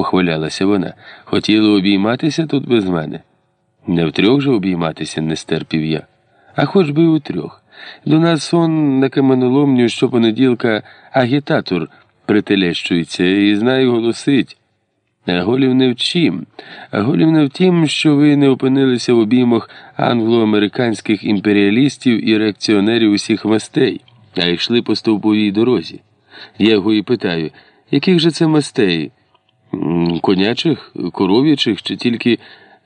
похвалялася вона. Хотіли обійматися тут без мене. Не втрьох же обійматися не стерпів я. А хоч би у трьох. До нас сон на каменоломню щопонеділка агітатор прителещується і знає голосить. Голів не в чим. А голів не в тім, що ви не опинилися в обіймах англо-американських імперіалістів і реакціонерів усіх мастей, а йшли по стовповій дорозі. Я його і питаю, яких же це мастей? Конячих, коров'ячих чи тільки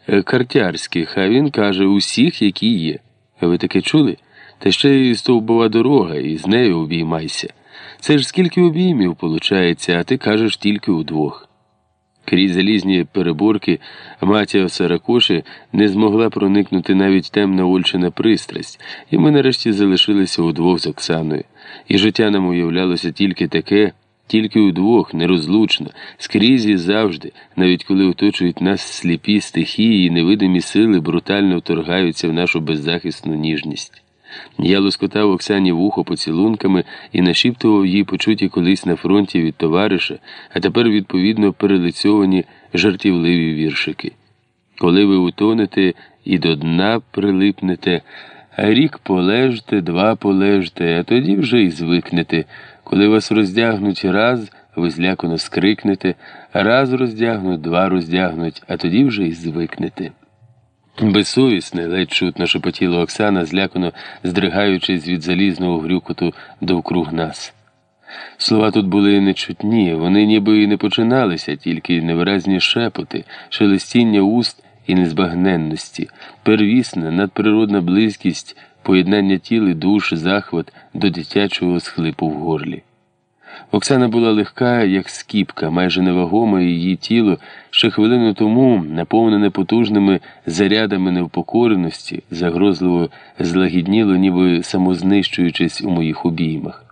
е, картярських, а він каже усіх, які є. Ви таке чули? Та ще й стовбова дорога, і з нею обіймайся. Це ж скільки обіймів получається, а ти кажеш тільки удвох. Крізь залізні переборки Матія Саракоши не змогла проникнути навіть темна Ольчина пристрасть, і ми нарешті залишилися удвох з Оксаною. І життя нам уявлялося тільки таке, тільки удвох, нерозлучно, скрізь і завжди, навіть коли оточують нас сліпі стихії і невидимі сили брутально вторгаються в нашу беззахисну ніжність. Я лоскотав Оксані вухо поцілунками і нашіптував їй почуті колись на фронті від товариша, а тепер, відповідно, перелицьовані жартівливі віршики. Коли ви утонете і до дна прилипнете, а рік полежте, два полежте, а тоді вже й звикнете. Коли вас роздягнуть раз, ви злякано скрикнете, раз роздягнуть, два роздягнуть, а тоді вже й звикнете. Безсовісне, ледь чутно шепотіла Оксана, злякано здригаючись від залізного грюкоту довкруг нас. Слова тут були нечутні, вони ніби і не починалися, тільки невиразні шепоти, шелестіння уст і незбагненності, первісна, надприродна близькість, поєднання тіл і душ, захват до дитячого схлипу в горлі. Оксана була легка, як скіпка, майже невагома, і її тіло ще хвилину тому, наповнене потужними зарядами невпокореності, загрозливо злагідніло, ніби самознищуючись у моїх обіймах.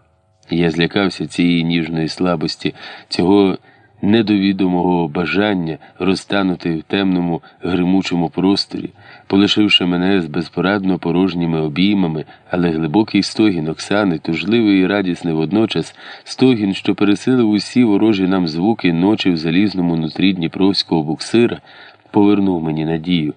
Я злякався цієї ніжної слабості, цього недовідомого бажання розтанути в темному гримучому просторі, полишивши мене з безпорадно порожніми обіймами, але глибокий стогін Оксани, тужливий і радісний водночас, стогін, що пересилив усі ворожі нам звуки ночі в залізному нутрі Дніпровського буксира, повернув мені надію.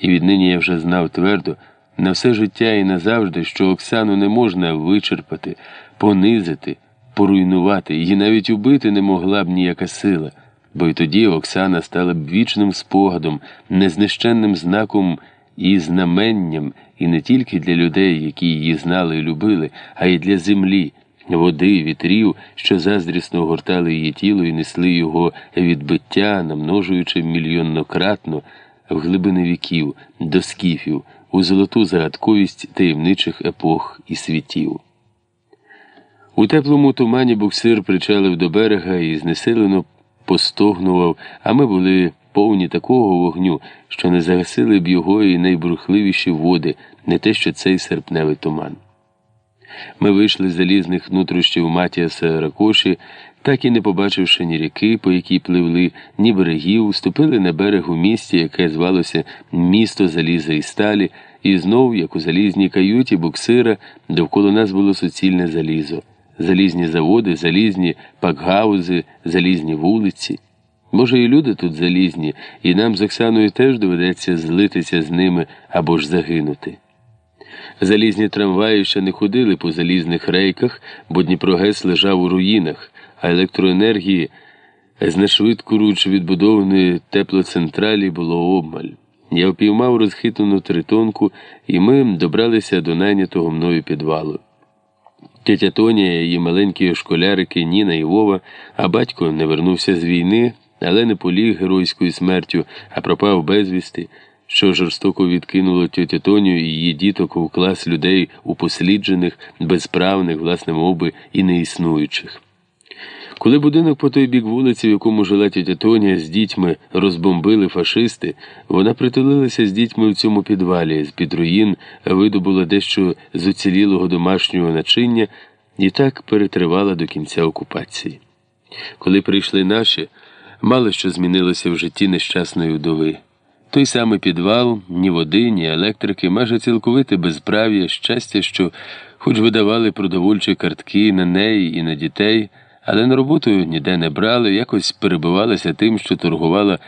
І віднині я вже знав твердо на все життя і назавжди, що Оксану не можна вичерпати, понизити поруйнувати, її навіть убити не могла б ніяка сила, бо й тоді Оксана стала б вічним спогадом, незнищенним знаком і знаменням, і не тільки для людей, які її знали і любили, а й для землі, води, вітрів, що заздрісно огортали її тіло і несли його відбиття, намножуючи мільйоннократно в глибини віків, до скіфів, у золоту загадковість таємничих епох і світів. У теплому тумані буксир причалив до берега і знесилено постогнував, а ми були повні такого вогню, що не загасили б його і найбрухливіші води, не те що цей серпневий туман. Ми вийшли з залізних нутрощів Матіаса Ракоші, так і не побачивши ні ріки, по якій пливли, ні берегів, ступили на берег у місті, яке звалося місто заліза і сталі, і знов, як у залізній каюті буксира, довкола нас було суцільне залізо залізні заводи, залізні пакгаузи, залізні вулиці. Може, і люди тут залізні, і нам з Оксаною теж доведеться злитися з ними або ж загинути. Залізні трамваї ще не ходили по залізних рейках, бо Дніпрогес лежав у руїнах, а електроенергії з нашвидкоруч відбудованої теплоцентралі було обмаль. Я опіймав розхитану тритонку, і ми добралися до найнятого мною підвалу. Тетя Тоня, її маленькі школярики Ніна і Вова, а батько не вернувся з війни, але не поліг геройською смертю, а пропав безвісти, що жорстоко відкинуло тетя Тоню і її діток у клас людей упосліджених, безправних, власне моби і неіснуючих. Коли будинок по той бік вулиці, в якому жила тітя Тоня, з дітьми розбомбили фашисти, вона притулилася з дітьми в цьому підвалі, з під руїн видобула дещо з уцілілого домашнього начиння і так перетривала до кінця окупації. Коли прийшли наші, мало що змінилося в житті нещасної вдови. Той самий підвал, ні води, ні електрики, майже цілковите безправ'я, щастя, що, хоч видавали продовольчі картки на неї і на дітей Але на роботу ніде не брали, якось перебувалася тим, що торгувала